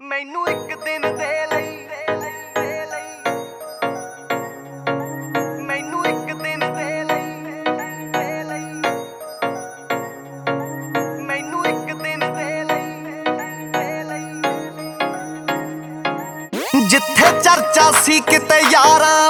ਮੈਨੂੰ ਇੱਕ ਦਿਨ ਦੇ ਲਈ ਮੈਨੂੰ ਇੱਕ ਦਿਨ ਦੇ ਲਈ ਮੈਨੂੰ ਇੱਕ ਦਿਨ ਦੇ ਲਈ। ਜਿੱਥੇ ਚਰਚਾ ਸੀ ਕਿਤੇ ਯਾਰਾਂ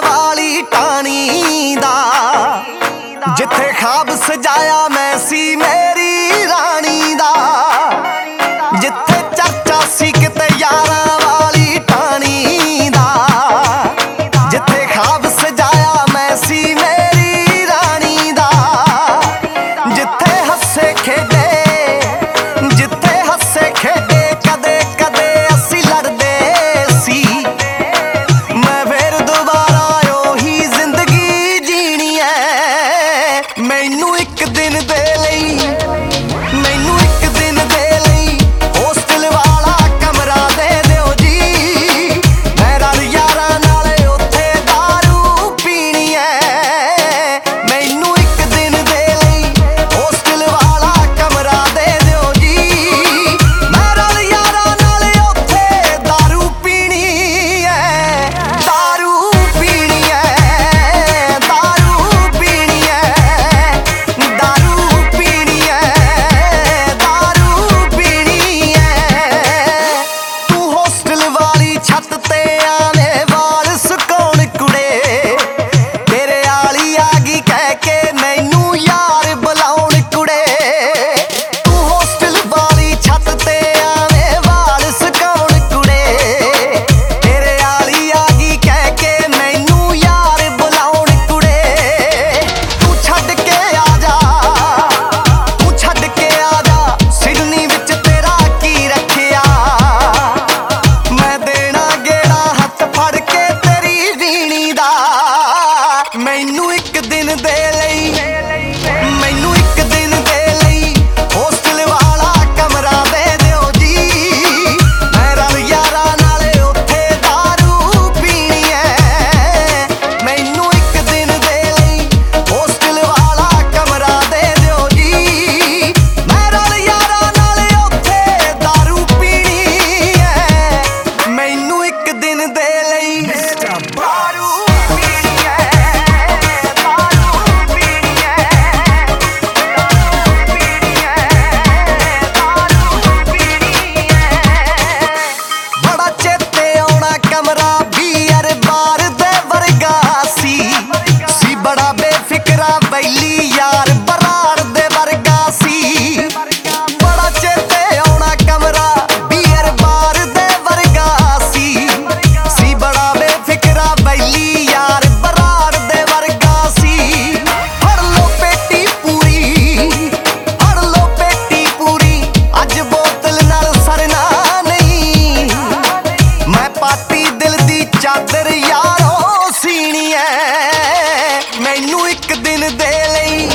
ਚਾਦਰ ਯਾਰੋ ਸੀਣੀ ਐ। ਮੈਨੂੰ ਇੱਕ ਦਿਨ ਦੇ ਲਈ,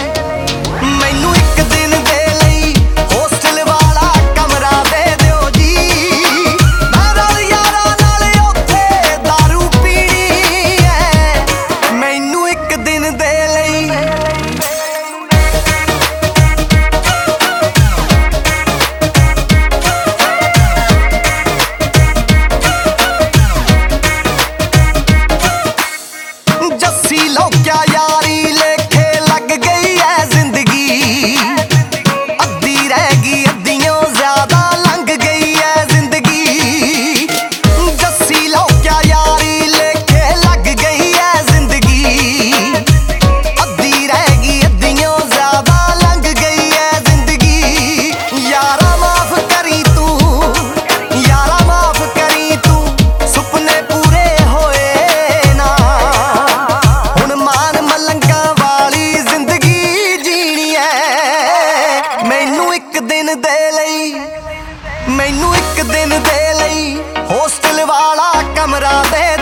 ਮੈਨੂੰ ਇੱਕ ਦਿਨ ਦੇ ਲਈ ਹੋਸਟਲ ਵਾਲਾ ਕਮਰਾ ਦੇ ਦਿਓ ਜੀ। ਮੈਂ ਨਾਲ ਯਾਰਾਂ ਨਾਲ ਉੱਥੇ दारू ਪੀਣੀ ਐ। ਮੈਨੂੰ ਇੱਕ ਦਿਨ ਦੇ ਲਈ ਇੱਕ ਦਿਨ ਦੇ ਲਈ ਮੈਨੂੰ ਇੱਕ ਦਿਨ ਦੇ ਲਈ ਹੋਸਟਲ ਵਾਲਾ ਕਮਰਾ ਦੇ